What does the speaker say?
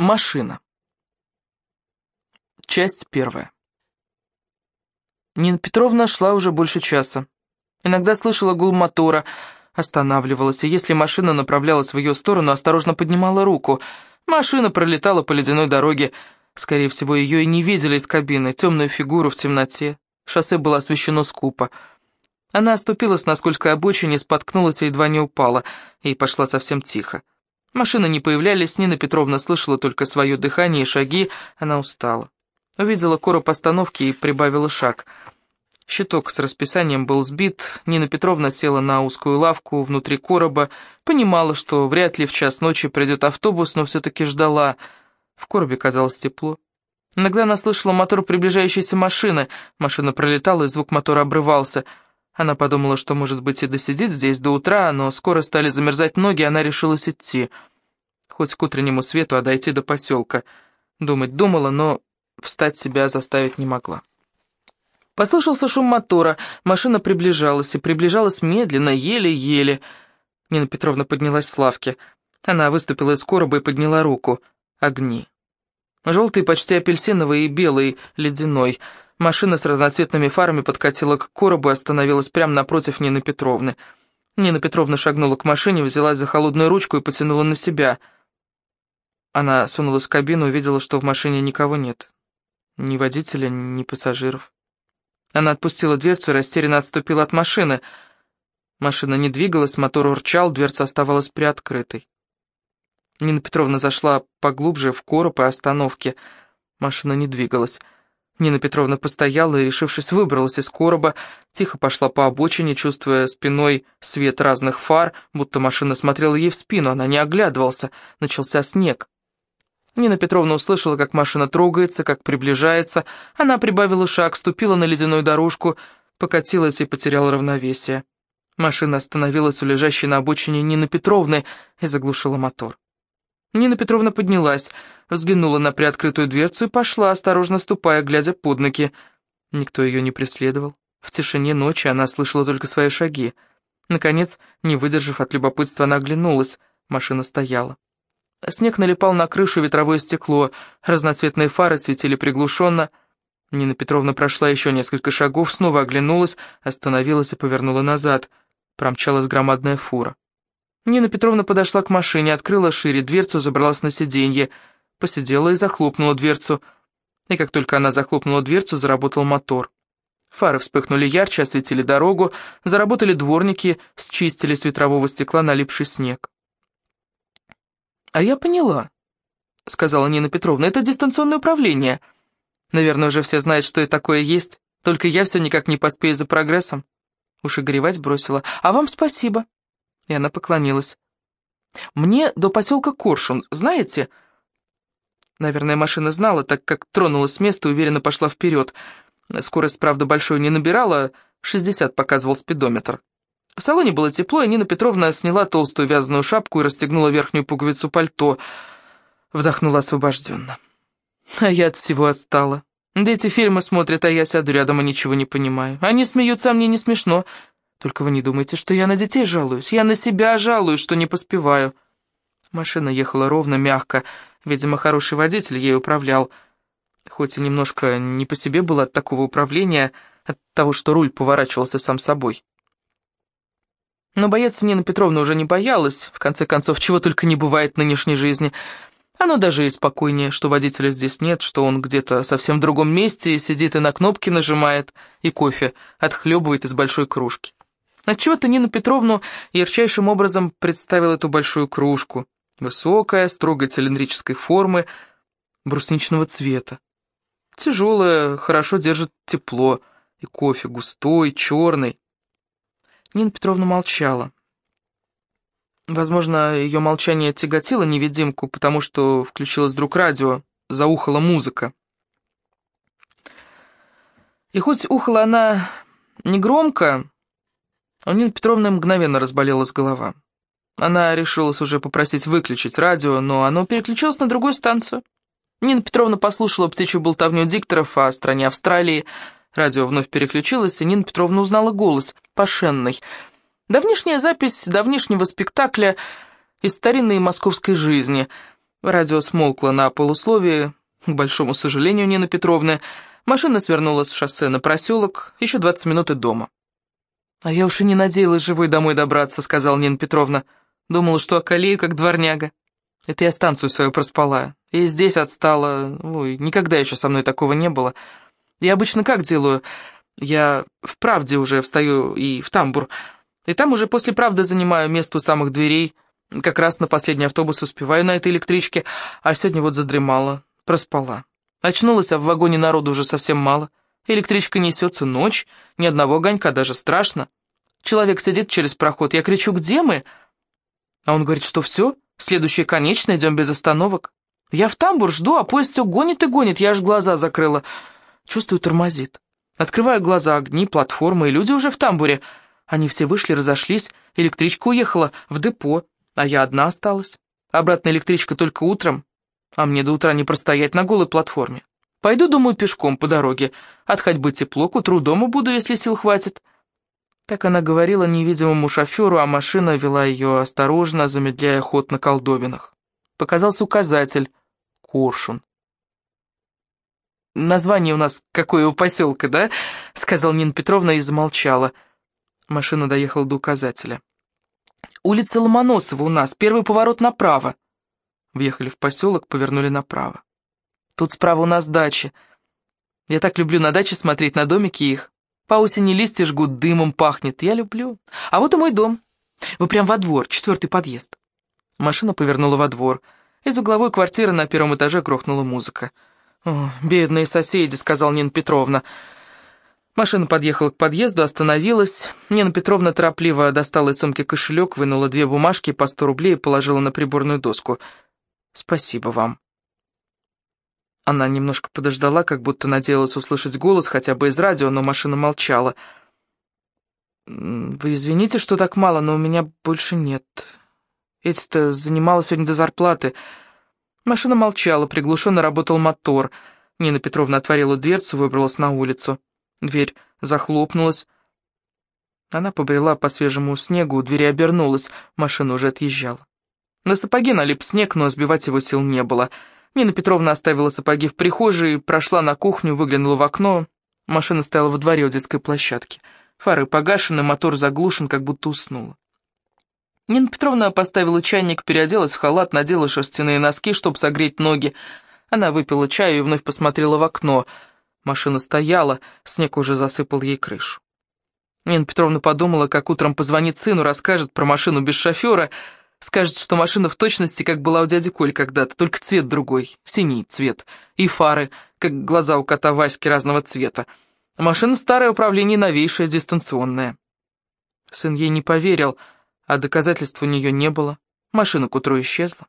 Машина. Часть первая. Нина Петровна шла уже больше часа. Иногда слышала гул мотора, останавливалась, и если машина направлялась в ее сторону, осторожно поднимала руку. Машина пролетала по ледяной дороге. Скорее всего, ее и не видели из кабины, темную фигуру в темноте. Шоссе было освещено скупо. Она оступилась на скользкой обочине, споткнулась и едва не упала, и пошла совсем тихо. Машины не появлялись, Нина Петровна слышала только свое дыхание и шаги, она устала. Увидела короб остановки и прибавила шаг. Щиток с расписанием был сбит, Нина Петровна села на узкую лавку внутри короба, понимала, что вряд ли в час ночи придет автобус, но все-таки ждала. В коробе казалось тепло. Иногда она слышала мотор приближающейся машины, машина пролетала, и звук мотора обрывался — она подумала, что, может быть, и досидит здесь до утра, но скоро стали замерзать ноги, и она решилась идти. Хоть к утреннему свету, а дойти до поселка. Думать думала, но встать себя заставить не могла. Послышался шум мотора, машина приближалась, и приближалась медленно, еле-еле. Нина Петровна поднялась с лавки. Она выступила из короба и подняла руку. Огни. Желтый, почти апельсиновый и белый, ледяной — Машина с разноцветными фарами подкатила к коробу и остановилась прямо напротив Нины Петровны. Нина Петровна шагнула к машине, взялась за холодную ручку и потянула на себя. Она сунулась в кабину и увидела, что в машине никого нет. Ни водителя, ни пассажиров. Она отпустила дверцу и растерянно отступила от машины. Машина не двигалась, мотор урчал, дверца оставалась приоткрытой. Нина Петровна зашла поглубже в короб и остановки. Машина не двигалась. Нина Петровна постояла и, решившись, выбралась из короба, тихо пошла по обочине, чувствуя спиной свет разных фар, будто машина смотрела ей в спину, она не оглядывался, начался снег. Нина Петровна услышала, как машина трогается, как приближается, она прибавила шаг, ступила на ледяную дорожку, покатилась и потеряла равновесие. Машина остановилась у лежащей на обочине Нины Петровны и заглушила мотор. Нина Петровна поднялась, взглянула на приоткрытую дверцу и пошла, осторожно ступая, глядя под ноги. Никто ее не преследовал. В тишине ночи она слышала только свои шаги. Наконец, не выдержав от любопытства, она оглянулась. Машина стояла. Снег налипал на крышу ветровое стекло, разноцветные фары светили приглушенно. Нина Петровна прошла еще несколько шагов, снова оглянулась, остановилась и повернула назад. Промчалась громадная фура. Нина Петровна подошла к машине, открыла шире дверцу, забралась на сиденье, посидела и захлопнула дверцу. И как только она захлопнула дверцу, заработал мотор. Фары вспыхнули ярче, осветили дорогу, заработали дворники, счистили с ветрового стекла налипший снег. «А я поняла», — сказала Нина Петровна, — «это дистанционное управление. Наверное, уже все знают, что и такое есть, только я все никак не поспею за прогрессом». Уж и горевать бросила. «А вам спасибо» и она поклонилась. «Мне до поселка Коршун, знаете?» Наверное, машина знала, так как тронулась с места и уверенно пошла вперед. Скорость, правда, большой не набирала, 60 показывал спидометр. В салоне было тепло, и Нина Петровна сняла толстую вязаную шапку и расстегнула верхнюю пуговицу пальто. Вдохнула освобожденно. А я от всего остала. Дети фильмы смотрят, а я сяду рядом и ничего не понимаю. Они смеются, а мне не смешно. Только вы не думайте, что я на детей жалуюсь. Я на себя жалуюсь, что не поспеваю. Машина ехала ровно, мягко. Видимо, хороший водитель ей управлял. Хоть и немножко не по себе было от такого управления, от того, что руль поворачивался сам собой. Но бояться Нина Петровна уже не боялась. В конце концов, чего только не бывает в нынешней жизни. Оно даже и спокойнее, что водителя здесь нет, что он где-то совсем в другом месте и сидит и на кнопки нажимает, и кофе отхлебывает из большой кружки. Отчего-то Нина Петровну ярчайшим образом представила эту большую кружку. Высокая, строгой цилиндрической формы, брусничного цвета. Тяжелая, хорошо держит тепло, и кофе густой, черный. Нина Петровна молчала. Возможно, ее молчание тяготило невидимку, потому что включилось вдруг радио, заухала музыка. И хоть ухала она негромко, у Нины Петровны мгновенно разболелась голова. Она решилась уже попросить выключить радио, но оно переключилось на другую станцию. Нина Петровна послушала птичью болтовню дикторов о стране Австралии. Радио вновь переключилось, и Нина Петровна узнала голос, пошенный. Давнишняя запись давнишнего спектакля из старинной московской жизни. Радио смолкло на полусловие, к большому сожалению Нины Петровны. Машина свернула с шоссе на проселок, еще 20 минут и дома. «А я уж и не надеялась живой домой добраться», — сказала Нина Петровна. «Думала, что околею, как дворняга. Это я станцию свою проспала. И здесь отстала. Ой, никогда еще со мной такого не было. Я обычно как делаю? Я в правде уже встаю и в тамбур. И там уже после правды занимаю место у самых дверей. Как раз на последний автобус успеваю на этой электричке. А сегодня вот задремала, проспала. Очнулась, а в вагоне народу уже совсем мало. Электричка несется ночь, ни одного огонька, даже страшно. Человек сидит через проход, я кричу, где мы? А он говорит, что все, следующая конечная, идем без остановок. Я в тамбур жду, а поезд все гонит и гонит, я аж глаза закрыла. Чувствую, тормозит. Открываю глаза, огни, платформы, и люди уже в тамбуре. Они все вышли, разошлись, электричка уехала в депо, а я одна осталась. Обратная электричка только утром, а мне до утра не простоять на голой платформе. Пойду, думаю, пешком по дороге. От ходьбы тепло, к утру дома буду, если сил хватит. Так она говорила невидимому шоферу, а машина вела ее осторожно, замедляя ход на колдобинах. Показался указатель «Коршун». «Название у нас какое у поселка, да?» — сказала Нина Петровна и замолчала. Машина доехала до указателя. «Улица Ломоносова у нас, первый поворот направо». Въехали в поселок, повернули направо. Тут справа у нас дача. Я так люблю на даче смотреть на домики их. По осени листья жгут, дымом пахнет. Я люблю. А вот и мой дом. Вы прям во двор, четвертый подъезд. Машина повернула во двор. Из угловой квартиры на первом этаже грохнула музыка. «О, бедные соседи», — сказала Нина Петровна. Машина подъехала к подъезду, остановилась. Нина Петровна торопливо достала из сумки кошелек, вынула две бумажки по сто рублей и положила на приборную доску. «Спасибо вам». Она немножко подождала, как будто надеялась услышать голос хотя бы из радио, но машина молчала. «Вы извините, что так мало, но у меня больше нет. Эти-то занимала сегодня до зарплаты». Машина молчала, приглушенно работал мотор. Нина Петровна отворила дверцу, выбралась на улицу. Дверь захлопнулась. Она побрела по свежему снегу, у двери обернулась, машина уже отъезжала. На сапоге налип снег, но сбивать его сил не было — Нина Петровна оставила сапоги в прихожей, прошла на кухню, выглянула в окно. Машина стояла во дворе у детской площадки. Фары погашены, мотор заглушен, как будто уснула. Нина Петровна поставила чайник, переоделась в халат, надела шерстяные носки, чтобы согреть ноги. Она выпила чаю и вновь посмотрела в окно. Машина стояла, снег уже засыпал ей крышу. Нина Петровна подумала, как утром позвонит сыну, расскажет про машину без шофера — Скажет, что машина в точности, как была у дяди Коль когда-то, только цвет другой, синий цвет, и фары, как глаза у кота Васьки разного цвета. Машина старое, управление новейшее, дистанционное. Сын ей не поверил, а доказательств у нее не было. Машина к утру исчезла.